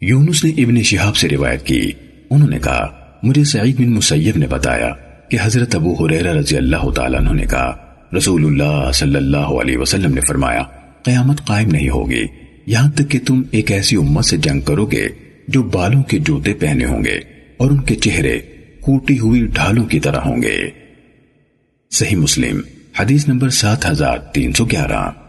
یونس نے ابن شہاب سے روایت کی۔ انہوں نے کہا، مجھے سعید بن مسیب نے بتایا کہ حضرت ابو حریرہ رضی اللہ تعالیٰ عنہ نے کہا، رسول اللہ صلی اللہ علیہ وسلم نے فرمایا، قیامت قائم نہیں ہوگی۔ یہاں تک کہ تم ایک ایسی امت سے جنگ کرو گے جو بالوں کے جوتے پہنے ہوں گے اور ان کے چہرے کوٹی ہوئی ڈھالوں کی طرح ہوں گے۔ صحیح مسلم، حدیث نمبر سات ہزار تین سو گیارہ۔